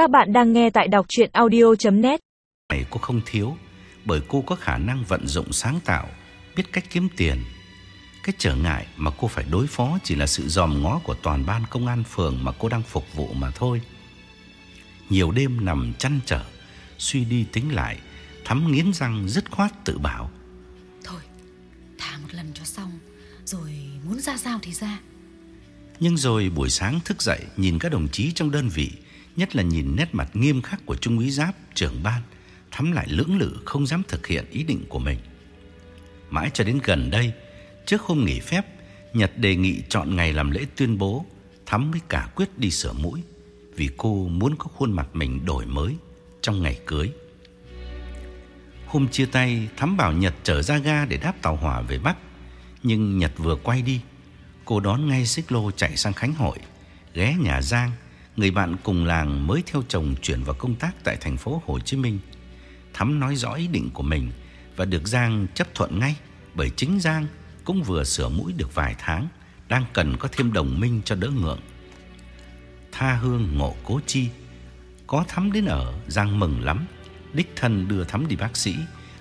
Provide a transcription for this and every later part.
Các bạn đang nghe tại đọc chuyện audio.net này cô không thiếu bởi cô có khả năng vận dụng sáng tạo, biết cách kiếm tiền. Cái trở ngại mà cô phải đối phó chỉ là sự dòm ngó của toàn ban công an phường mà cô đang phục vụ mà thôi. Nhiều đêm nằm chăn trở, suy đi tính lại, thắm nghiến răng dứt khoát tự bảo. Thôi, thả một lần cho xong, rồi muốn ra sao thì ra. Nhưng rồi buổi sáng thức dậy nhìn các đồng chí trong đơn vị, nhất là nhìn nét mặt nghiêm khắc của Trung úy Giáp, trưởng ban, Thắm lại lưỡng lự không dám thực hiện ý định của mình. Mãi cho đến gần đây, trước hôm nghỉ phép, Nhật đề nghị chọn ngày làm lễ tuyên bố, Thắm mới cả quyết đi sửa mũi, vì cô muốn có khuôn mặt mình đổi mới trong ngày cưới. Hôm chia tay, Thắm bảo Nhật trở ra ga để đáp tàu hỏa về Bắc, nhưng Nhật vừa quay đi, cô đón ngay xích lô chạy sang Khánh Hội, ghé nhà Giang, người bạn cùng làng mới theo chồng chuyển vào công tác tại thành phố Hồ Chí Minh. Thắm nói rõ ý định của mình và được Giang chấp thuận ngay bởi chính Giang cũng vừa sửa mũi được vài tháng, đang cần có thêm đồng minh cho đỡ ngượng. Tha hương ngộ cố chi, có Thắm đến ở, Giang mừng lắm, đích thân đưa Thắm đi bác sĩ,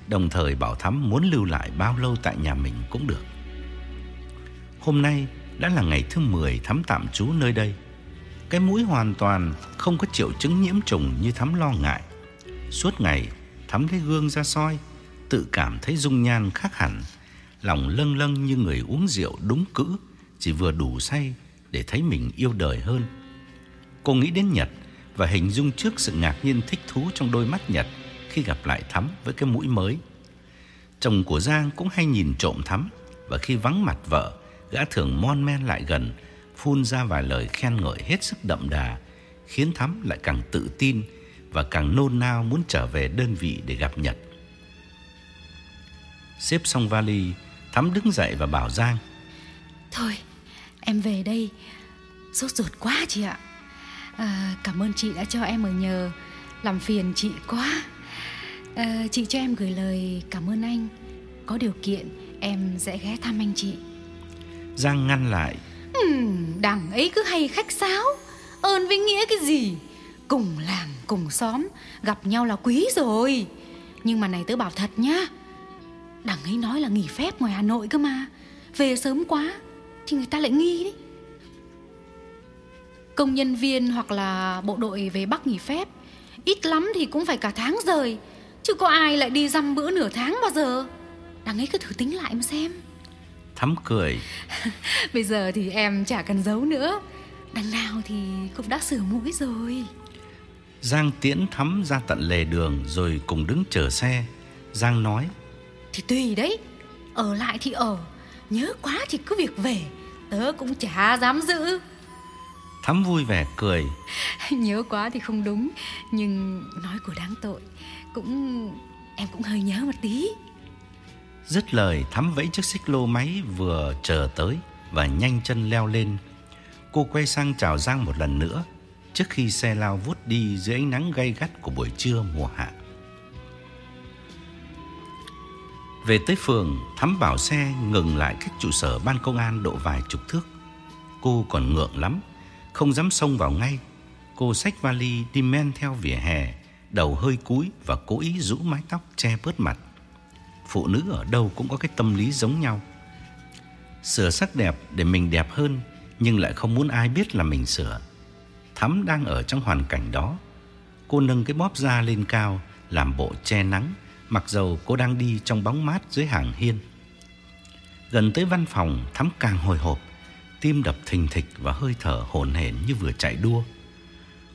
đồng thời bảo Thắm muốn lưu lại bao lâu tại nhà mình cũng được. Hôm nay đã là ngày thứ 10 Thắm tạm trú nơi đây. Cái mũi hoàn toàn không có triệu chứng nhiễm trùng như Thắm lo ngại. Suốt ngày, Thắm thấy gương ra soi, tự cảm thấy dung nhan khác hẳn, lòng lâng lâng như người uống rượu đúng cữ, chỉ vừa đủ say để thấy mình yêu đời hơn. Cô nghĩ đến Nhật và hình dung trước sự ngạc nhiên thích thú trong đôi mắt Nhật khi gặp lại Thắm với cái mũi mới. Chồng của Giang cũng hay nhìn trộm Thắm và khi vắng mặt vợ, gã thường mon men lại gần, phun ra vài lời khen ngợi hết sức đậm đà, khiến Thắm lại càng tự tin và càng nôn nao muốn trở về đơn vị để gặp Nhật. Xếp xong vali, Thắm đứng dậy và bảo Giang. Thôi, em về đây. Sốt ruột quá chị ạ. À, cảm ơn chị đã cho em ở nhờ. Làm phiền chị quá. À, chị cho em gửi lời cảm ơn anh. Có điều kiện em sẽ ghé thăm anh chị. Giang ngăn lại. Đằng ấy cứ hay khách sáo. Ơn với nghĩa cái gì? Cùng làng, cùng xóm, gặp nhau là quý rồi. Nhưng mà này tớ bảo thật nhá. Đằng ấy nói là nghỉ phép ngoài Hà Nội cơ mà. Về sớm quá thì người ta lại nghi đấy. Công nhân viên hoặc là bộ đội về Bắc nghỉ phép Ít lắm thì cũng phải cả tháng rời Chứ có ai lại đi dăm bữa nửa tháng bao giờ Đằng ấy cứ thử tính lại mà xem Thắm cười. Bây giờ thì em chả cần giấu nữa Đằng nào thì cũng đã sửa mũi rồi Giang tiễn Thắm ra tận lề đường rồi cùng đứng chờ xe. Giang nói. Thì tùy đấy Ở lại thì ở Nhớ quá thì cứ việc về Tớ cũng chả dám giữ Thắm vui vẻ cười. Nhớ quá thì không đúng Nhưng nói của đáng tội Cũng Em cũng hơi nhớ một tí Dứt lời Thắm vẫy chiếc xích lô máy vừa chờ tới và nhanh chân leo lên. Cô quay sang chào Giang một lần nữa trước khi xe lao vút đi dưới ánh nắng gay gắt của buổi trưa mùa hạ. Về tới phường, Thắm bảo xe ngừng lại cách trụ sở ban công an độ vài chục thước. Cô còn ngượng lắm, không dám xông vào ngay. Cô xách vali đi men theo vỉa hè, đầu hơi cúi và cố ý rũ mái tóc che bớt mặt. Phụ nữ ở đâu cũng có cái tâm lý giống nhau. Sửa sắc đẹp để mình đẹp hơn, nhưng lại không muốn ai biết là mình sửa. Thắm đang ở trong hoàn cảnh đó. Cô nâng cái bóp da lên cao, làm bộ che nắng, mặc dầu cô đang đi trong bóng mát dưới hàng hiên. Gần tới văn phòng, Thắm càng hồi hộp, tim đập thình thịch và hơi thở hổn hển như vừa chạy đua.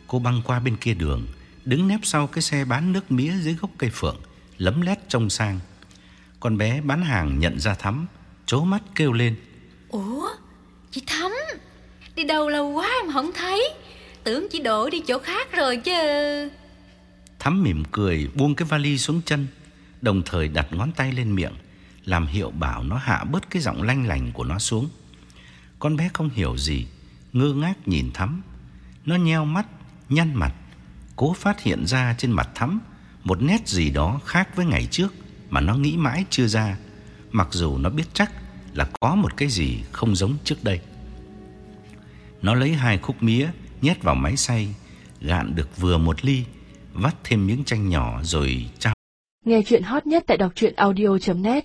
Cô băng qua bên kia đường, đứng nép sau cái xe bán nước mía dưới gốc cây phượng, lấm lét trông sang. Con bé bán hàng nhận ra Thắm, chố mắt kêu lên. Ủa Chị Thắm Đi đâu lâu quá em không thấy Tưởng chị đổ đi chỗ khác rồi chứ Thắm mỉm cười buông cái vali xuống chân, đồng thời đặt ngón tay lên miệng, làm hiệu bảo nó hạ bớt cái giọng lanh lành của nó xuống. Con bé không hiểu gì, ngơ ngác nhìn Thắm. Nó nheo mắt, nhăn mặt, cố phát hiện ra trên mặt Thắm một nét gì đó khác với ngày trước mà nó nghĩ mãi chưa ra, mặc dù nó biết chắc là có một cái gì không giống trước đây. Nó lấy hai khúc mía nhét vào máy xay, gạn được vừa một ly, vắt thêm miếng chanh nhỏ rồi trao Nghe chuyện hot nhất tại đọc truyện audio.net